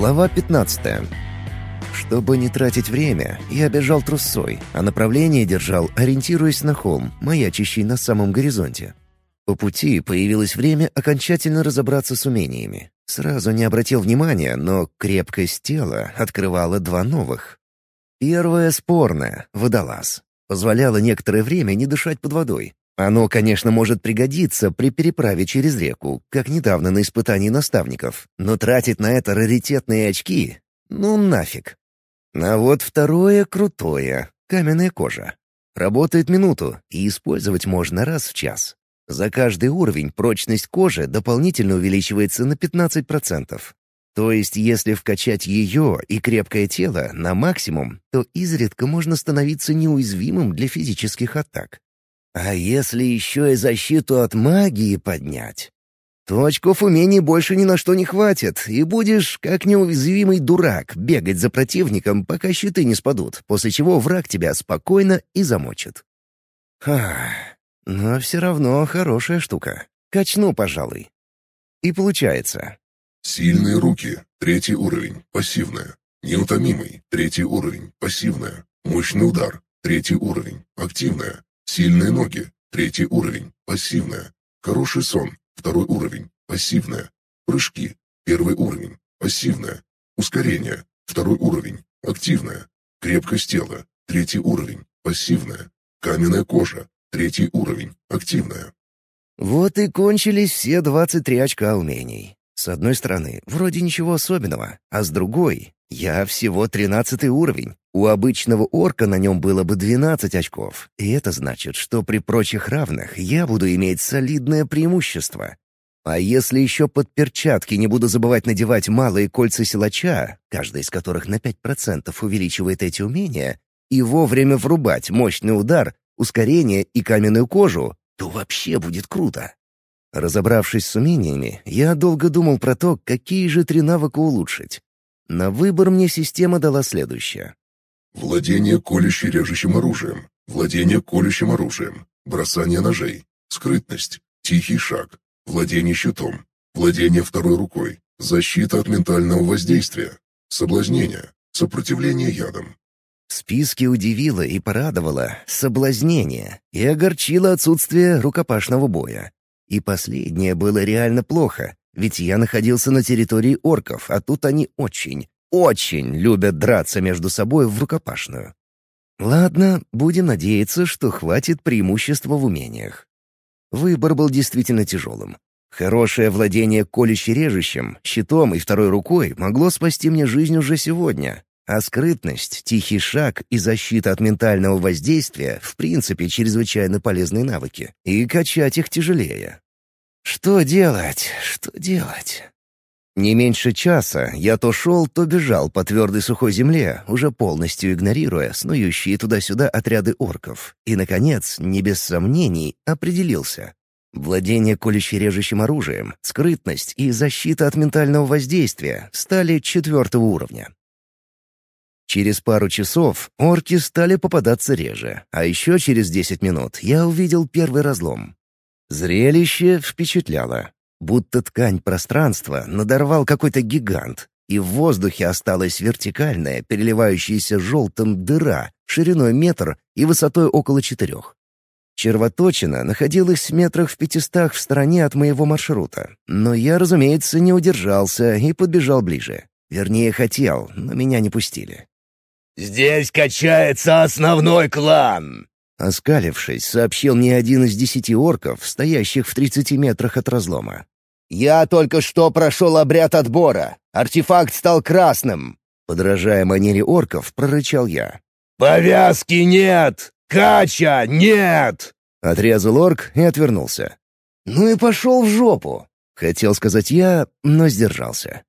Глава 15. Чтобы не тратить время, я бежал трусцой, а направление держал, ориентируясь на холм, маячащий на самом горизонте. По пути появилось время окончательно разобраться с умениями. Сразу не обратил внимания, но крепкость тела открывала два новых. Первое спорное — водолаз. Позволяло некоторое время не дышать под водой, оно, конечно, может пригодиться при переправе через реку, как недавно на испытании наставников, но тратить на это раритетные очки — ну нафиг. А вот второе крутое — каменная кожа. Работает минуту, и использовать можно раз в час. За каждый уровень прочность кожи дополнительно увеличивается на 15%. То есть, если вкачать ее и крепкое тело на максимум, то изредка можно становиться неуязвимым для физических атак. А если еще и защиту от магии поднять? То очков умений больше ни на что не хватит, и будешь, как неуязвимый дурак, бегать за противником, пока щиты не спадут, после чего враг тебя спокойно и замочит. Ха, но все равно хорошая штука. Качну, пожалуй. И получается. Сильные руки. Третий уровень. Пассивная. Неутомимый. Третий уровень. Пассивная. Мощный удар. Третий уровень. Активная. Сильные ноги. Третий уровень. Пассивная. Хороший сон. Второй уровень. Пассивная. Прыжки. Первый уровень. Пассивная. Ускорение. Второй уровень. Активная. Крепкость тела. Третий уровень. Пассивная. Каменная кожа. Третий уровень. Активная. Вот и кончились все 23 очка умений. С одной стороны, вроде ничего особенного, а с другой, я всего 13 уровень. У обычного орка на нем было бы 12 очков, и это значит, что при прочих равных я буду иметь солидное преимущество. А если еще под перчатки не буду забывать надевать малые кольца силача, каждый из которых на 5% увеличивает эти умения, и вовремя врубать мощный удар, ускорение и каменную кожу, то вообще будет круто. Разобравшись с умениями, я долго думал про то, какие же три навыка улучшить. На выбор мне система дала следующее. Владение колюще-режущим оружием. Владение колющим оружием. Бросание ножей. Скрытность. Тихий шаг. Владение щитом. Владение второй рукой. Защита от ментального воздействия. Соблазнение. Сопротивление ядом. В списке удивило и порадовало соблазнение и огорчило отсутствие рукопашного боя. И последнее было реально плохо, ведь я находился на территории орков, а тут они очень, очень любят драться между собой в рукопашную. Ладно, будем надеяться, что хватит преимущества в умениях. Выбор был действительно тяжелым. Хорошее владение колюще-режущим, щитом и второй рукой могло спасти мне жизнь уже сегодня, а скрытность, тихий шаг и защита от ментального воздействия в принципе чрезвычайно полезные навыки, и качать их тяжелее. Что делать? Что делать? Не меньше часа я то шел, то бежал по твердой сухой земле, уже полностью игнорируя снующие туда-сюда отряды орков. И, наконец, не без сомнений, определился. Владение колюще-режущим оружием, скрытность и защита от ментального воздействия стали четвертого уровня. Через пару часов орки стали попадаться реже, а еще через десять минут я увидел первый разлом. Зрелище впечатляло. Будто ткань пространства надорвал какой-то гигант, и в воздухе осталась вертикальная, переливающаяся желтым дыра шириной метр и высотой около четырех. Червоточина находилась в метрах в пятистах в стороне от моего маршрута, но я, разумеется, не удержался и подбежал ближе. Вернее, хотел, но меня не пустили. «Здесь качается основной клан!» Оскалившись, сообщил мне один из десяти орков, стоящих в тридцати метрах от разлома. «Я только что прошел обряд отбора. Артефакт стал красным!» Подражая манере орков, прорычал я. «Повязки нет! Кача нет!» Отрезал орк и отвернулся. «Ну и пошел в жопу!» Хотел сказать я, но сдержался.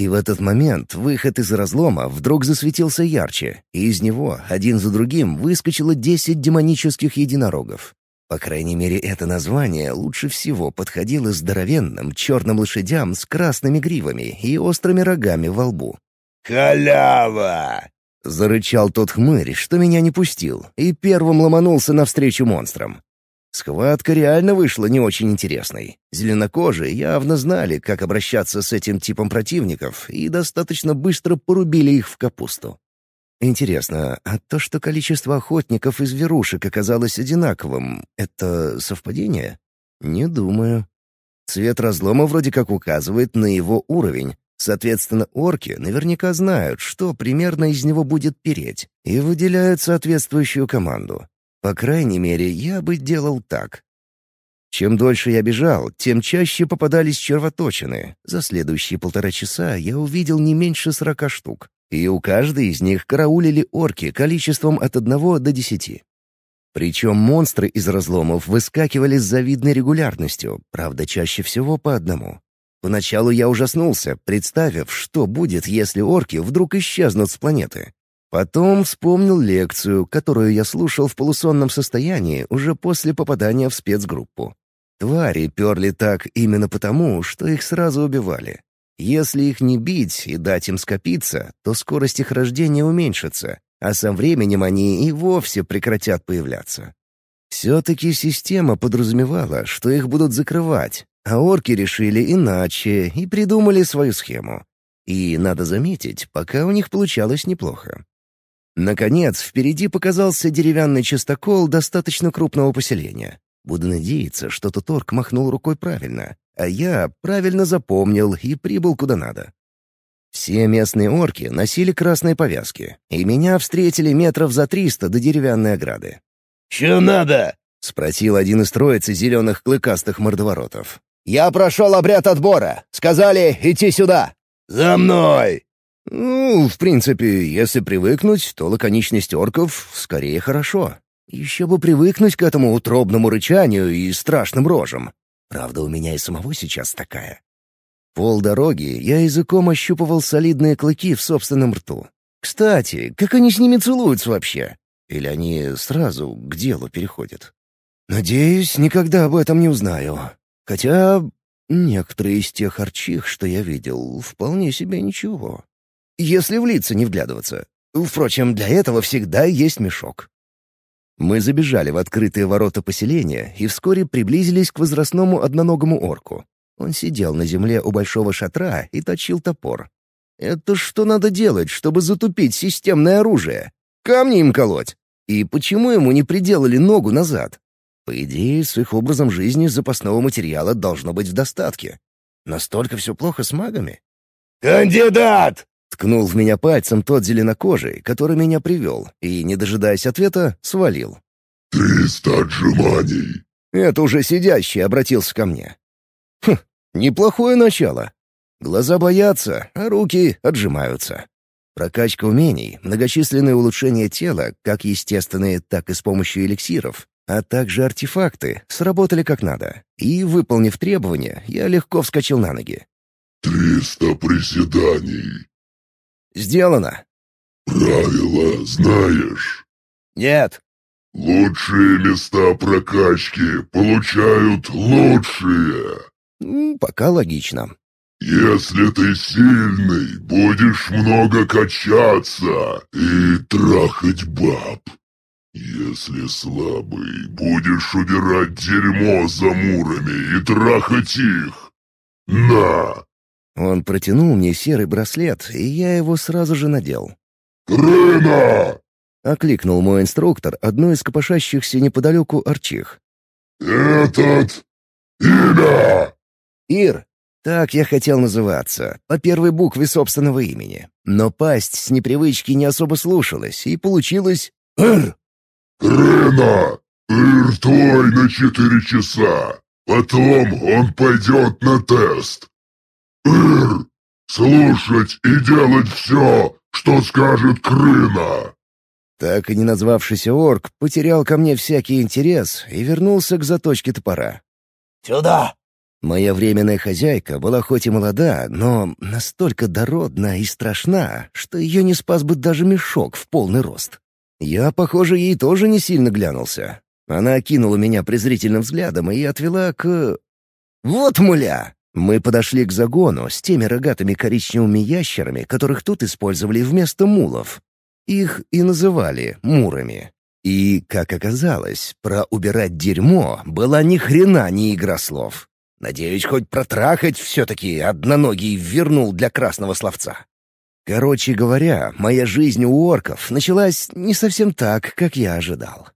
И в этот момент выход из разлома вдруг засветился ярче, и из него один за другим выскочило десять демонических единорогов. По крайней мере, это название лучше всего подходило здоровенным черным лошадям с красными гривами и острыми рогами во лбу. «Халява!» — зарычал тот хмырь, что меня не пустил, и первым ломанулся навстречу монстрам. Схватка реально вышла не очень интересной. Зеленокожие явно знали, как обращаться с этим типом противников, и достаточно быстро порубили их в капусту. Интересно, а то, что количество охотников из зверушек оказалось одинаковым, это совпадение? Не думаю. Цвет разлома вроде как указывает на его уровень. Соответственно, орки наверняка знают, что примерно из него будет переть, и выделяют соответствующую команду. По крайней мере, я бы делал так. Чем дольше я бежал, тем чаще попадались червоточины. За следующие полтора часа я увидел не меньше сорока штук. И у каждой из них караулили орки количеством от одного до десяти. Причем монстры из разломов выскакивали с завидной регулярностью, правда, чаще всего по одному. Поначалу я ужаснулся, представив, что будет, если орки вдруг исчезнут с планеты. Потом вспомнил лекцию, которую я слушал в полусонном состоянии уже после попадания в спецгруппу. Твари перли так именно потому, что их сразу убивали. Если их не бить и дать им скопиться, то скорость их рождения уменьшится, а со временем они и вовсе прекратят появляться. Все-таки система подразумевала, что их будут закрывать, а орки решили иначе и придумали свою схему. И, надо заметить, пока у них получалось неплохо. Наконец, впереди показался деревянный частокол достаточно крупного поселения. Буду надеяться, что тот орк махнул рукой правильно, а я правильно запомнил и прибыл куда надо. Все местные орки носили красные повязки, и меня встретили метров за триста до деревянной ограды. «Чё надо?» — спросил один из троицы зеленых клыкастых мордоворотов. «Я прошел обряд отбора. Сказали идти сюда». «За мной!» Ну, в принципе, если привыкнуть, то лаконичность орков скорее хорошо. Еще бы привыкнуть к этому утробному рычанию и страшным рожам. Правда, у меня и самого сейчас такая. Пол дороги я языком ощупывал солидные клыки в собственном рту. Кстати, как они с ними целуются вообще? Или они сразу к делу переходят? Надеюсь, никогда об этом не узнаю. Хотя некоторые из тех арчих, что я видел, вполне себе ничего если в лица не вглядываться. Впрочем, для этого всегда есть мешок. Мы забежали в открытые ворота поселения и вскоре приблизились к возрастному одноногому орку. Он сидел на земле у большого шатра и точил топор. Это что надо делать, чтобы затупить системное оружие? Камни им колоть? И почему ему не приделали ногу назад? По идее, с их образом жизни запасного материала должно быть в достатке. Настолько все плохо с магами? «Кандидат!» Ткнул в меня пальцем тот зеленокожий, который меня привел, и, не дожидаясь ответа, свалил. «Триста отжиманий!» Это уже сидящий обратился ко мне. Хм, неплохое начало. Глаза боятся, а руки отжимаются. Прокачка умений, многочисленные улучшения тела, как естественные, так и с помощью эликсиров, а также артефакты, сработали как надо. И, выполнив требования, я легко вскочил на ноги. «Триста приседаний!» «Сделано». «Правила знаешь?» «Нет». «Лучшие места прокачки получают лучшие». «Пока логично». «Если ты сильный, будешь много качаться и трахать баб. Если слабый, будешь убирать дерьмо за мурами и трахать их. На, он протянул мне серый браслет, и я его сразу же надел. «Рына!» — окликнул мой инструктор, одной из копошащихся неподалеку арчих. «Этот... имя!» «Ир. Так я хотел называться, по первой букве собственного имени. Но пасть с непривычки не особо слушалась, и получилось «Р». «Рына! Ир твой на четыре часа. Потом он пойдет на тест. «Ир! Слушать и делать все, что скажет Крына!» Так и не назвавшийся орк потерял ко мне всякий интерес и вернулся к заточке топора. «Сюда!» Моя временная хозяйка была хоть и молода, но настолько дородна и страшна, что ее не спас бы даже мешок в полный рост. Я, похоже, ей тоже не сильно глянулся. Она окинула меня презрительным взглядом и отвела к... «Вот муля! Мы подошли к загону с теми рогатыми коричневыми ящерами, которых тут использовали вместо мулов. Их и называли мурами. И, как оказалось, про убирать дерьмо была ни хрена не игра слов. Надеюсь, хоть протрахать все-таки одноногий вернул для красного словца. Короче говоря, моя жизнь у орков началась не совсем так, как я ожидал.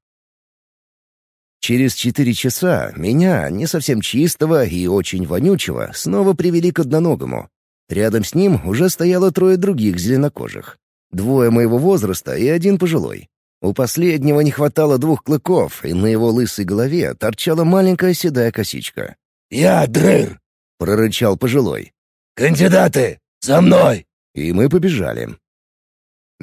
Через четыре часа меня, не совсем чистого и очень вонючего, снова привели к одноногому. Рядом с ним уже стояло трое других зеленокожих. Двое моего возраста и один пожилой. У последнего не хватало двух клыков, и на его лысой голове торчала маленькая седая косичка. «Я Дрыр!» — прорычал пожилой. «Кандидаты! За мной!» И мы побежали.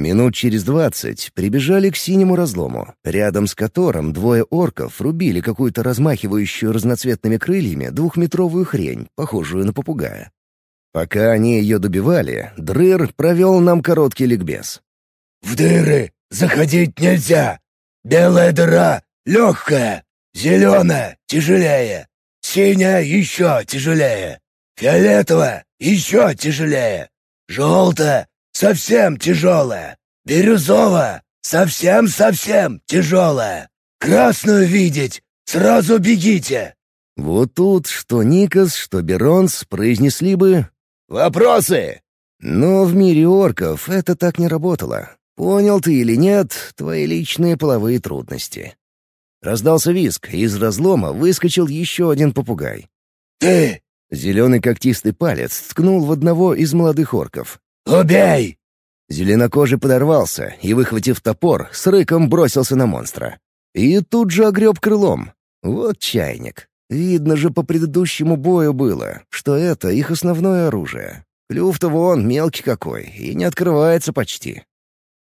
Минут через двадцать прибежали к синему разлому, рядом с которым двое орков рубили какую-то размахивающую разноцветными крыльями двухметровую хрень, похожую на попугая. Пока они ее добивали, Дрыр провел нам короткий ликбез. «В дыры заходить нельзя. Белая дыра легкая, зеленая тяжелее, синяя еще тяжелее, фиолетовая еще тяжелее, желтая совсем тяжелая, бирюзовая совсем-совсем тяжелая. Красную видеть сразу бегите!» Вот тут что Никас, что Беронс произнесли бы «Вопросы!» Но в мире орков это так не работало. Понял ты или нет, твои личные половые трудности. Раздался виск, и из разлома выскочил еще один попугай. «Ты!» Зеленый когтистый палец ткнул в одного из молодых орков. «Убей!» Зеленокожий подорвался и, выхватив топор, с рыком бросился на монстра. И тут же огреб крылом. Вот чайник. Видно же по предыдущему бою было, что это их основное оружие. Клюв-то вон мелкий какой и не открывается почти.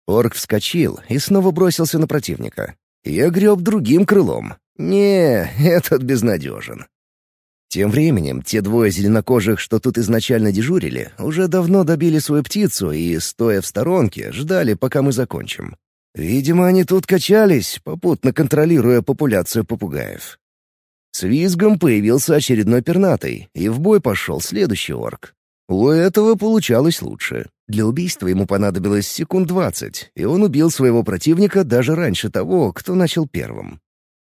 Орк вскочил и снова бросился на противника. Я греб другим крылом. Не, этот безнадежен. Тем временем те двое зеленокожих, что тут изначально дежурили, уже давно добили свою птицу и, стоя в сторонке, ждали, пока мы закончим. Видимо, они тут качались, попутно контролируя популяцию попугаев. С визгом появился очередной пернатый, и в бой пошел следующий орк. У этого получалось лучше. Для убийства ему понадобилось секунд двадцать, и он убил своего противника даже раньше того, кто начал первым.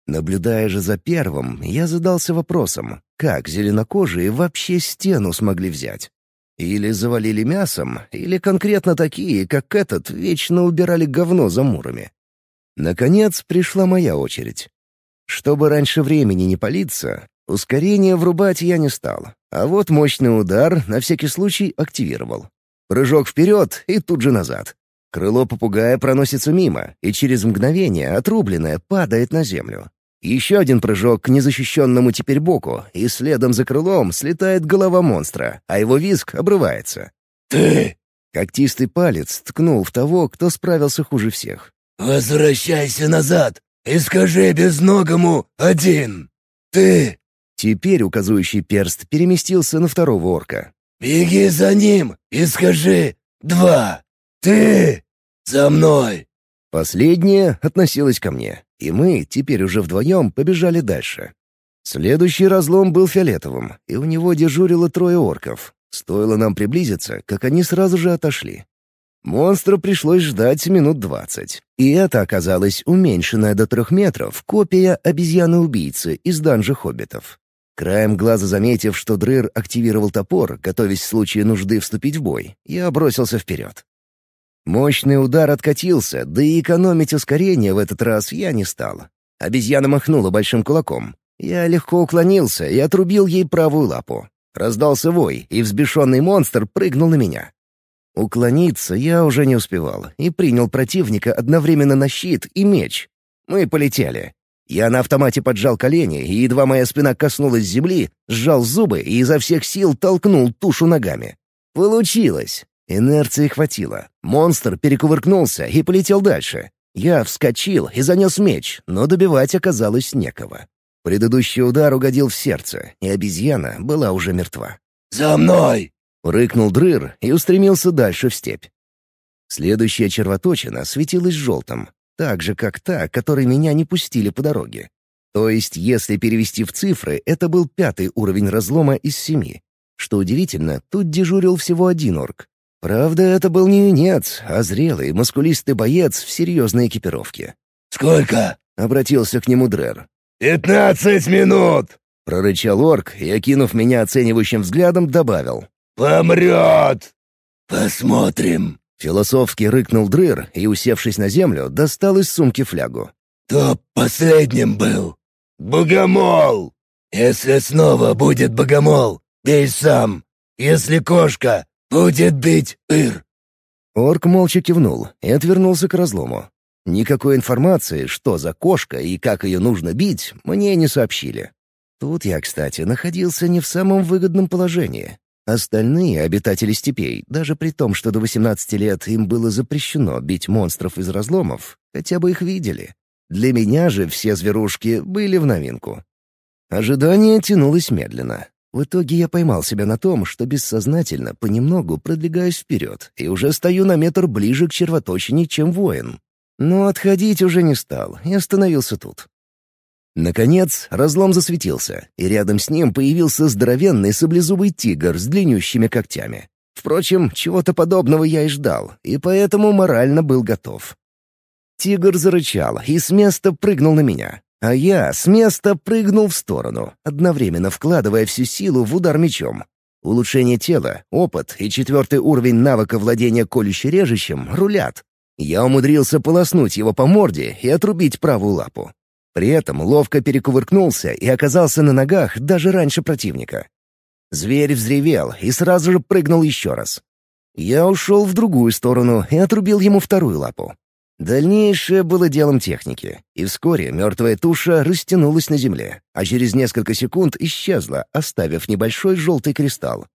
Наблюдая же за первым, я задался вопросом, как зеленокожие вообще стену смогли взять? Или завалили мясом, или конкретно такие, как этот, вечно убирали говно за мурами. Наконец пришла моя очередь. Чтобы раньше времени не палиться, ускорение врубать я не стал. А вот мощный удар на всякий случай активировал. Прыжок вперед и тут же назад. Крыло попугая проносится мимо, и через мгновение отрубленное падает на землю. Еще один прыжок к незащищенному теперь боку, и следом за крылом слетает голова монстра, а его визг обрывается. «Ты!» Когтистый палец ткнул в того, кто справился хуже всех. «Возвращайся назад! и скажи безногому один. Ты!» Теперь указующий перст переместился на второго орка. «Беги за ним и скажи два. Ты! За мной!» Последнее относилось ко мне, и мы, теперь уже вдвоем, побежали дальше. Следующий разлом был фиолетовым, и у него дежурило трое орков. Стоило нам приблизиться, как они сразу же отошли. Монстра пришлось ждать минут двадцать. И это оказалось уменьшенная до трех метров копия обезьяны-убийцы из данжа хоббитов. Краем глаза заметив, что Дрыр активировал топор, готовясь в случае нужды вступить в бой, я бросился вперед. Мощный удар откатился, да и экономить ускорение в этот раз я не стал. Обезьяна махнула большим кулаком. Я легко уклонился и отрубил ей правую лапу. Раздался вой, и взбешенный монстр прыгнул на меня. Уклониться я уже не успевал и принял противника одновременно на щит и меч. Мы полетели. Я на автомате поджал колени, и едва моя спина коснулась земли, сжал зубы и изо всех сил толкнул тушу ногами. Получилось. Инерции хватило. Монстр перекувыркнулся и полетел дальше. Я вскочил и занес меч, но добивать оказалось некого. Предыдущий удар угодил в сердце, и обезьяна была уже мертва. «За мной!» — рыкнул Дрыр и устремился дальше в степь. Следующая червоточина светилась желтым, так же, как та, которой меня не пустили по дороге. То есть, если перевести в цифры, это был пятый уровень разлома из семи. Что удивительно, тут дежурил всего один орк. Правда, это был не юнец, а зрелый, мускулистый боец в серьезной экипировке. «Сколько?» — обратился к нему Дрер. «Пятнадцать минут!» — прорычал орк и, окинув меня оценивающим взглядом, добавил. «Помрет!» «Посмотрим!» — философски рыкнул Дрыр и, усевшись на землю, достал из сумки флягу. «Кто последним был?» «Богомол!» «Если снова будет богомол, бей сам. Если кошка, будет бить Ир». Орк молча кивнул и отвернулся к разлому. Никакой информации, что за кошка и как ее нужно бить, мне не сообщили. Тут я, кстати, находился не в самом выгодном положении. Остальные обитатели степей, даже при том, что до 18 лет им было запрещено бить монстров из разломов, хотя бы их видели. Для меня же все зверушки были в новинку. Ожидание тянулось медленно. В итоге я поймал себя на том, что бессознательно понемногу продвигаюсь вперед и уже стою на метр ближе к червоточине, чем воин. Но отходить уже не стал и остановился тут. Наконец, разлом засветился, и рядом с ним появился здоровенный саблезубый тигр с длиннющими когтями. Впрочем, чего-то подобного я и ждал, и поэтому морально был готов. Тигр зарычал и с места прыгнул на меня, а я с места прыгнул в сторону, одновременно вкладывая всю силу в удар мечом. Улучшение тела, опыт и четвертый уровень навыка владения колюще-режущим рулят. Я умудрился полоснуть его по морде и отрубить правую лапу. При этом ловко перекувыркнулся и оказался на ногах даже раньше противника. Зверь взревел и сразу же прыгнул еще раз. Я ушел в другую сторону и отрубил ему вторую лапу. Дальнейшее было делом техники, и вскоре мертвая туша растянулась на земле, а через несколько секунд исчезла, оставив небольшой желтый кристалл.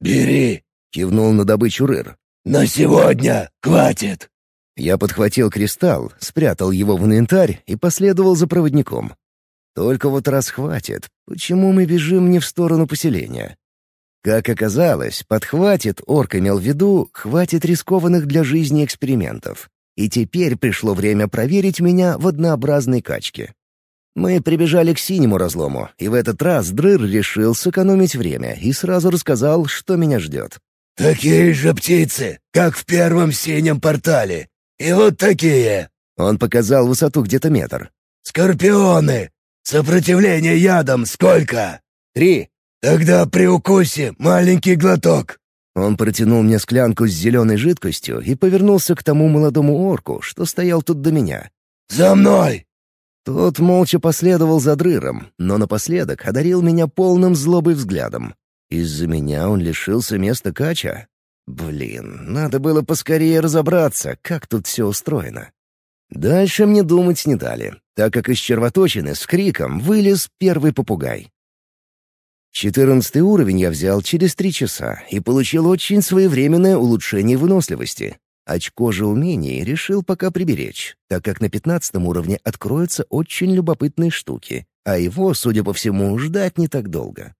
«Бери!» — кивнул на добычу Рыр. «На сегодня хватит!» Я подхватил кристалл, спрятал его в инвентарь и последовал за проводником. Только вот раз хватит, почему мы бежим не в сторону поселения? Как оказалось, подхватит орк имел в виду, хватит рискованных для жизни экспериментов. И теперь пришло время проверить меня в однообразной качке. Мы прибежали к синему разлому, и в этот раз Дрыр решил сэкономить время и сразу рассказал, что меня ждет. «Такие же птицы, как в первом синем портале, и вот такие!» Он показал высоту где-то метр. «Скорпионы! Сопротивление ядом сколько?» «Три». «Тогда при укусе маленький глоток». Он протянул мне склянку с зеленой жидкостью и повернулся к тому молодому орку, что стоял тут до меня. «За мной!» Тот молча последовал за дрыром, но напоследок одарил меня полным злобой взглядом. Из-за меня он лишился места кача? Блин, надо было поскорее разобраться, как тут все устроено. Дальше мне думать не дали, так как из червоточины с криком вылез первый попугай. Четырнадцатый уровень я взял через три часа и получил очень своевременное улучшение выносливости. Очко же умений решил пока приберечь, так как на пятнадцатом уровне откроются очень любопытные штуки, а его, судя по всему, ждать не так долго.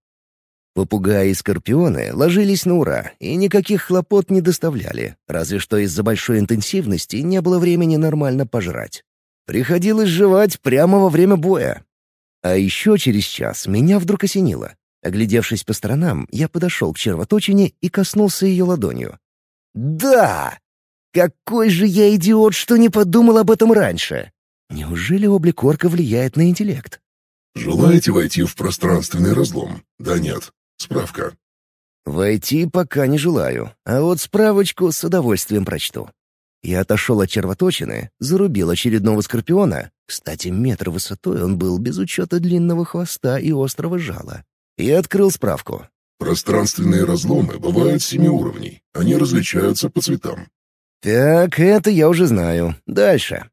Попугаи и скорпионы ложились на ура и никаких хлопот не доставляли, разве что из-за большой интенсивности не было времени нормально пожрать. Приходилось жевать прямо во время боя. А еще через час меня вдруг осенило. Оглядевшись по сторонам, я подошел к червоточине и коснулся ее ладонью. «Да! Какой же я идиот, что не подумал об этом раньше! Неужели облик орка влияет на интеллект?» «Желаете войти в пространственный разлом? Да нет. Справка. Войти пока не желаю, а вот справочку с удовольствием прочту. Я отошел от червоточины, зарубил очередного скорпиона. Кстати, метр высотой он был без учета длинного хвоста и острого жала. И открыл справку. Пространственные разломы бывают семи уровней. Они различаются по цветам. Так, это я уже знаю. Дальше.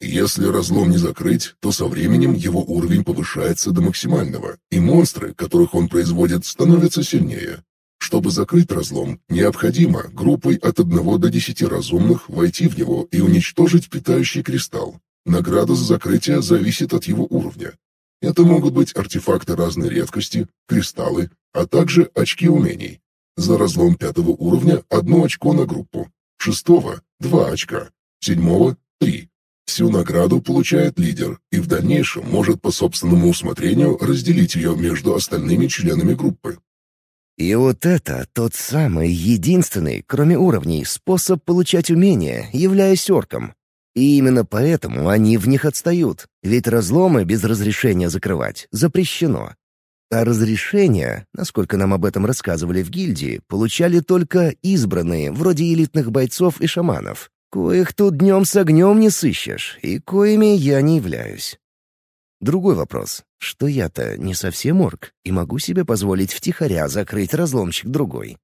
Если разлом не закрыть, то со временем его уровень повышается до максимального, и монстры, которых он производит, становятся сильнее. Чтобы закрыть разлом, необходимо группой от 1 до 10 разумных войти в него и уничтожить питающий кристалл. Награда за закрытие зависит от его уровня. Это могут быть артефакты разной редкости, кристаллы, а также очки умений. За разлом пятого уровня одно очко на группу, шестого – два очка, седьмого – три. Всю награду получает лидер и в дальнейшем может по собственному усмотрению разделить ее между остальными членами группы. И вот это тот самый единственный, кроме уровней, способ получать умения, являясь орком. И именно поэтому они в них отстают, ведь разломы без разрешения закрывать запрещено. А разрешения, насколько нам об этом рассказывали в гильдии, получали только избранные, вроде элитных бойцов и шаманов, коих тут днем с огнем не сыщешь, и коими я не являюсь. Другой вопрос, что я-то не совсем орк и могу себе позволить втихаря закрыть разломчик другой.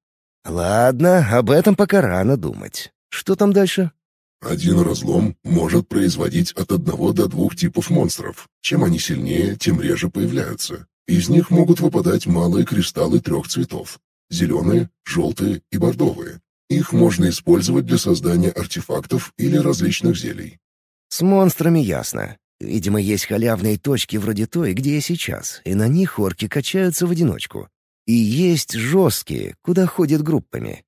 Ладно, об этом пока рано думать. Что там дальше? Один разлом может производить от одного до двух типов монстров. Чем они сильнее, тем реже появляются. Из них могут выпадать малые кристаллы трех цветов – зеленые, желтые и бордовые. Их можно использовать для создания артефактов или различных зелий. С монстрами ясно. Видимо, есть халявные точки вроде той, где я сейчас, и на них орки качаются в одиночку. И есть жесткие, куда ходят группами.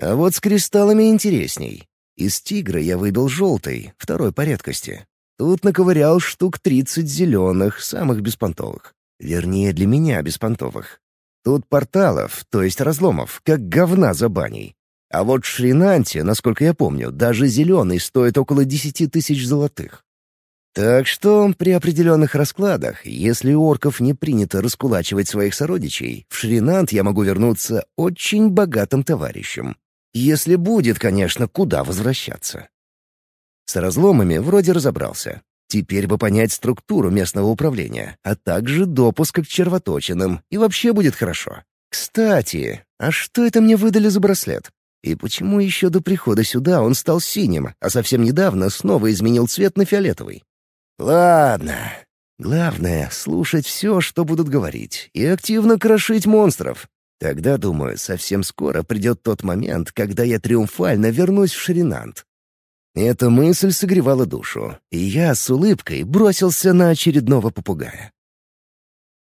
А вот с кристаллами интересней. Из тигра я выбил желтый, второй по редкости. Тут наковырял штук тридцать зеленых, самых беспонтовых. Вернее, для меня беспонтовых. Тут порталов, то есть разломов, как говна за баней. А вот в Шринанте, насколько я помню, даже зеленый стоит около десяти тысяч золотых. Так что при определенных раскладах, если у орков не принято раскулачивать своих сородичей, в Шринант я могу вернуться очень богатым товарищем. Если будет, конечно, куда возвращаться. С разломами вроде разобрался. Теперь бы понять структуру местного управления, а также допуска к червоточинам, и вообще будет хорошо. Кстати, а что это мне выдали за браслет? И почему еще до прихода сюда он стал синим, а совсем недавно снова изменил цвет на фиолетовый? Ладно. Главное — слушать все, что будут говорить, и активно крошить монстров. Тогда, думаю, совсем скоро придет тот момент, когда я триумфально вернусь в Шринант. Эта мысль согревала душу, и я с улыбкой бросился на очередного попугая.